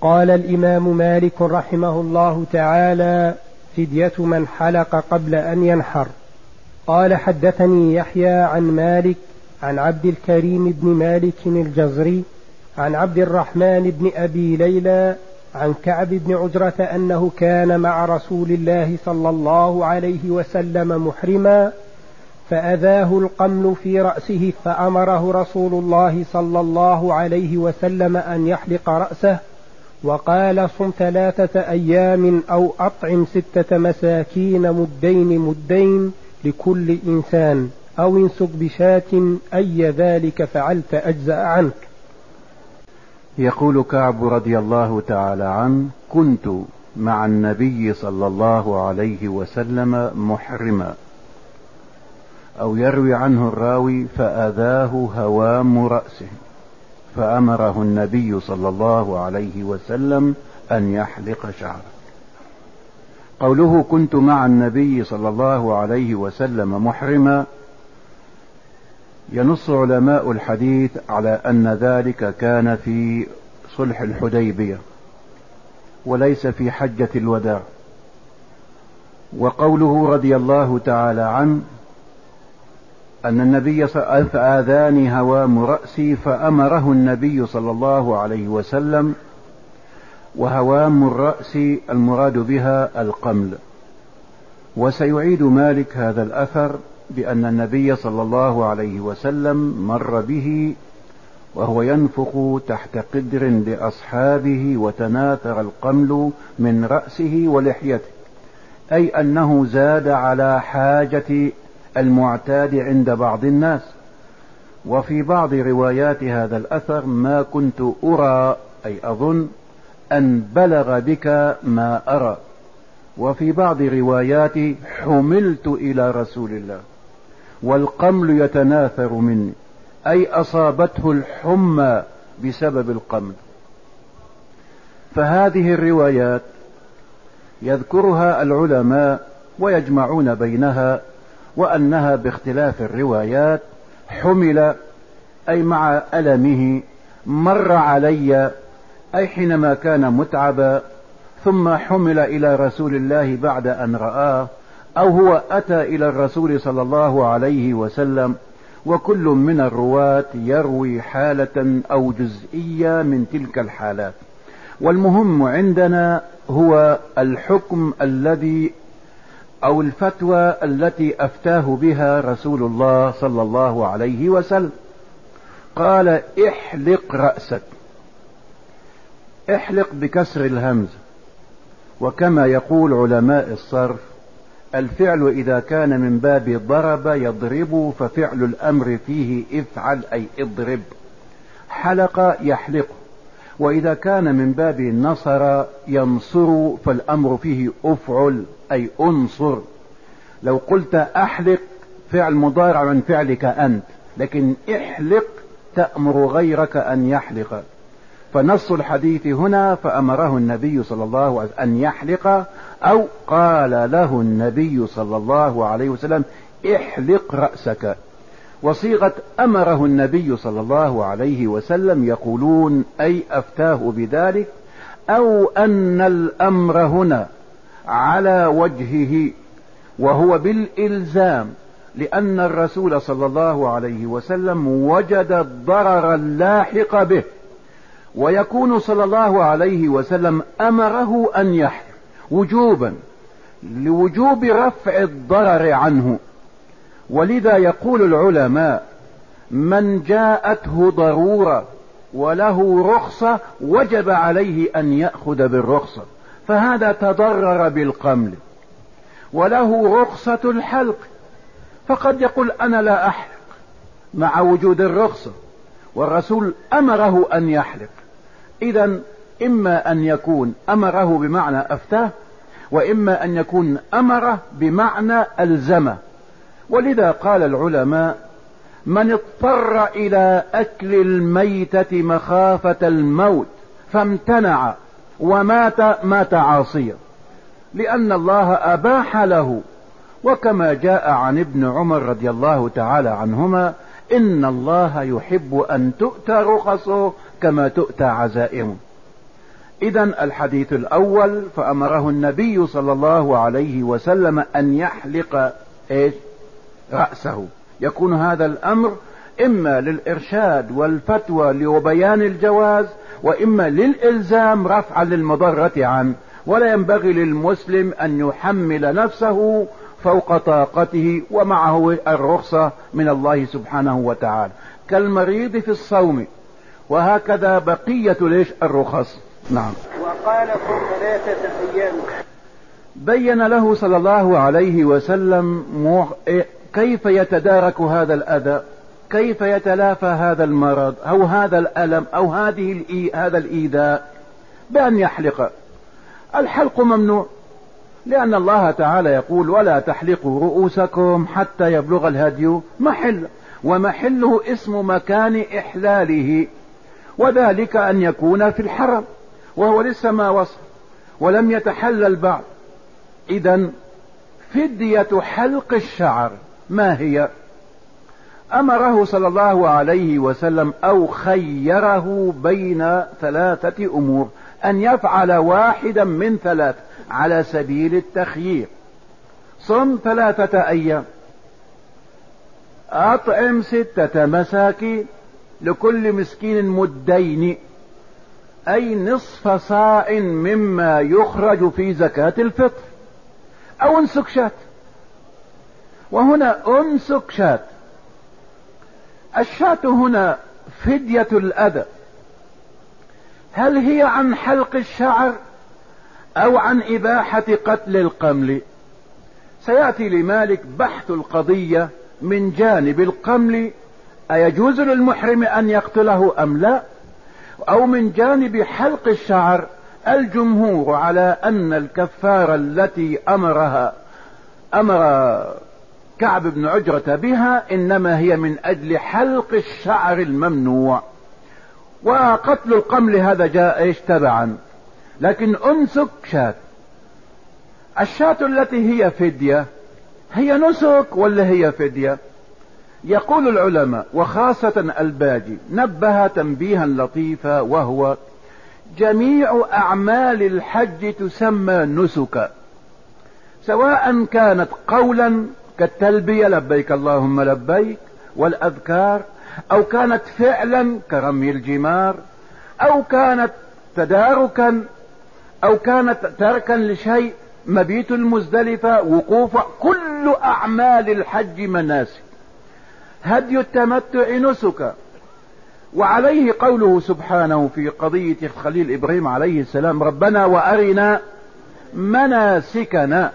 قال الإمام مالك رحمه الله تعالى فدية من حلق قبل أن ينحر. قال حدثني يحيى عن مالك عن عبد الكريم بن مالك الجزري عن عبد الرحمن بن أبي ليلى عن كعب بن عجرة أنه كان مع رسول الله صلى الله عليه وسلم محرما فأذاه القمل في رأسه فأمره رسول الله صلى الله عليه وسلم أن يحلق رأسه وقال صم ثلاثة أيام أو أطعم ستة مساكين مدين مدين لكل إنسان أو انسك بشاة أي ذلك فعلت أجزأ عنك. يقول كعب رضي الله تعالى عنه كنت مع النبي صلى الله عليه وسلم محرما. أو يروي عنه الراوي فأذاه هوام رأسه. فأمره النبي صلى الله عليه وسلم أن يحلق شعره. قوله كنت مع النبي صلى الله عليه وسلم محرما ينص علماء الحديث على أن ذلك كان في صلح الحديبية وليس في حجة الوداع. وقوله رضي الله تعالى عنه أن النبي آذاني هوام رأسي فأمره النبي صلى الله عليه وسلم وهوام الرأس المراد بها القمل. وسيعيد مالك هذا الأثر بأن النبي صلى الله عليه وسلم مر به وهو ينفخ تحت قدر لأصحابه وتناثر القمل من رأسه ولحيته أي أنه زاد على حاجة المعتاد عند بعض الناس. وفي بعض روايات هذا الأثر ما كنت أرى أي أظن أن بلغ بك ما أرى. وفي بعض روايات حملت إلى رسول الله والقمل يتناثر مني أي أصابته الحمى بسبب القمل. فهذه الروايات يذكرها العلماء ويجمعون بينها وأنها باختلاف الروايات حمل أي مع ألمه مر علي أي حينما كان متعبا ثم حمل إلى رسول الله بعد أن رآه أو هو أتى إلى الرسول صلى الله عليه وسلم. وكل من الرواة يروي حالة أو جزئية من تلك الحالات. والمهم عندنا هو الحكم الذي أو الفتوى التي أفتاه بها رسول الله صلى الله عليه وسلم. قال احلق رأسك. احلق بكسر الهمز. وكما يقول علماء الصرف الفعل إذا كان من باب ضرب يضرب ففعل الأمر فيه افعل أي اضرب. حلق يحلق وإذا كان من باب نصر ينصر فالأمر فيه أفعل أي أنصر. لو قلت أحلق فعل مضارع من فعلك أنت لكن احلق تأمر غيرك أن يحلق. فنص الحديث هنا فأمره النبي صلى الله عليه وسلم أن يحلق أو قال له النبي صلى الله عليه وسلم احلق رأسك. وصيغة أمره النبي صلى الله عليه وسلم يقولون أي أفتاه بذلك أو أن الأمر هنا على وجهه وهو بالإلزام لأن الرسول صلى الله عليه وسلم وجد الضرر اللاحق به. ويكون صلى الله عليه وسلم أمره أن يحلق وجوبا لوجوب رفع الضرر عنه. ولذا يقول العلماء من جاءته ضرورة وله رخصة وجب عليه أن يأخذ بالرخصة فهذا تضرر بالقمل. وله رخصة الحلق فقد يقول أنا لا أحلق مع وجود الرخصة والرسول أمره أن يحلق. إذا إما أن يكون أمره بمعنى أفتاه وإما أن يكون أمره بمعنى ألزمه. ولذا قال العلماء من اضطر إلى أكل الميتة مخافة الموت فامتنع ومات مات عاصيا لأن الله أباح له. وكما جاء عن ابن عمر رضي الله تعالى عنهما إن الله يحب أن تؤتى رخصه كما تؤتى عزائمه. اذا الحديث الأول فأمره النبي صلى الله عليه وسلم أن يحلق إيش؟ رأسه. يكون هذا الأمر إما للإرشاد والفتوى وبيان الجواز وإما للإلزام رفعا للمضرة عنه. ولا ينبغي للمسلم أن يحمل نفسه فوق طاقته ومعه الرخصة من الله سبحانه وتعالى. كالمريض في الصوم وهكذا بقية ليش الرخص؟ نعم. وقال كن ثلاثة أيام بين له صلى الله عليه وسلم كيف يتدارك هذا الأذى؟ كيف يتلافى هذا المرض؟ أو هذا الألم؟ أو هذه الإي... هذا الإيذاء؟ بأن يحلق. الحلق ممنوع. لأن الله تعالى يقول ولا تحلقوا رؤوسكم حتى يبلغ الهدي محل. ومحله اسم مكان إحلاله. وذلك أن يكون في الحرم وهو لسه ما وصل ولم يتحلل بعد إذا فدية حلق الشعر. ما هي؟ أمره صلى الله عليه وسلم أو خيره بين ثلاثة أمور. أن يفعل واحدا من ثلاث على سبيل التخيير. صم ثلاثة أيام. أطعم ستة مساكين لكل مسكين مدين. أي نصف صاع مما يخرج في زكاة الفطر. أو انسك شات وهنا أنسك شات. الشاة هنا فدية الأذى. هل هي عن حلق الشعر أو عن إباحة قتل القمل؟ سيأتي لمالك بحث القضية من جانب القمل. أيجوز للمحرم أن يقتله أم لا؟ أو من جانب حلق الشعر الجمهور على أن الكفارة التي امرها أمر كعب بن عجرة بها إنما هي من أجل حلق الشعر الممنوع. وقتل القمل هذا جاء إيش تبعا؟ لكن أنسك شاة. الشاة التي هي فدية هي نسك ولا هي فدية؟ يقول العلماء وخاصة الباجي نبه تنبيها لطيفا وهو جميع أعمال الحج تسمى نسكا سواء كانت قولا كالتلبية لبيك اللهم لبيك والأذكار. أو كانت فعلا كرمي الجمار. أو كانت تداركا أو كانت تركا لشيء مبيت المزدلفة وقوف كل أعمال الحج مناسك. هدي التمتع نسكا وعليه قوله سبحانه في قضية خليل إبراهيم عليه السلام ربنا وأرنا مناسكنا.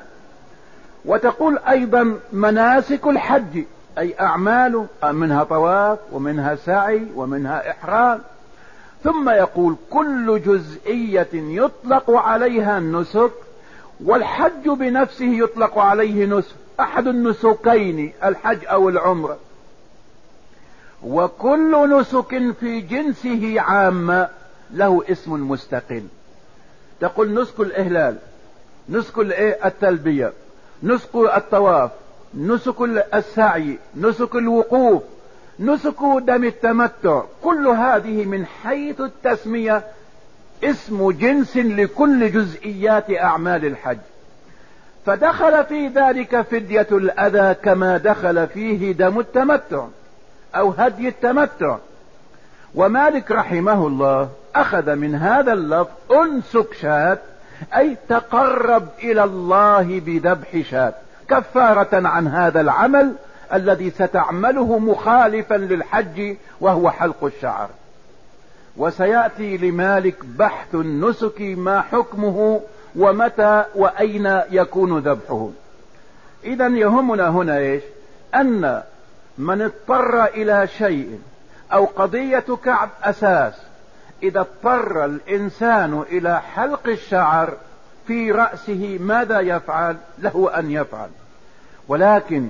وتقول أيضا مناسك الحج أي اعماله منها طواف ومنها سعي ومنها إحرام. ثم يقول كل جزئية يطلق عليها النسك والحج بنفسه يطلق عليه نسك أحد النسكين الحج أو العمرة. وكل نسك في جنسه عامة له اسم مستقل. تقول نسك الإهلال نسك التلبية. نسك الطواف نسك السعي نسك الوقوف نسك دم التمتع كل هذه من حيث التسمية اسم جنس لكل جزئيات أعمال الحج. فدخل في ذلك فدية الأذى كما دخل فيه دم التمتع أو هدي التمتع. ومالك رحمه الله أخذ من هذا اللفظ أنسك شات أي تقرب إلى الله بذبح شات كفارة عن هذا العمل الذي ستعمله مخالفا للحج وهو حلق الشعر. وسيأتي لمالك بحث النسك ما حكمه ومتى وأين يكون ذبحه. اذا يهمنا هنا إيش؟ أن من اضطر إلى شيء أو قضية كعب أساس إذا اضطر الإنسان إلى حلق الشعر في رأسه ماذا يفعل؟ له أن يفعل. ولكن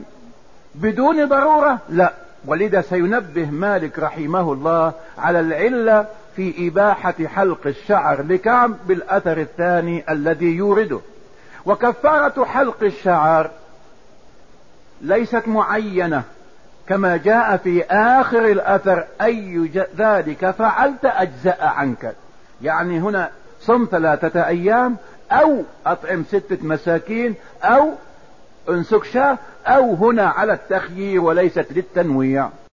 بدون ضرورة لا. ولذا سينبه مالك رحمه الله على العلة في إباحة حلق الشعر لكعب بالأثر الثاني الذي يورده. وكفارة حلق الشعر ليست معينة. كما جاء في آخر الأثر أي ذلك فعلت أجزأ عنك. يعني هنا صم ثلاثة أيام أو أطعم ستة مساكين أو انسك شاه أو هنا على التخيير وليست للتنويع.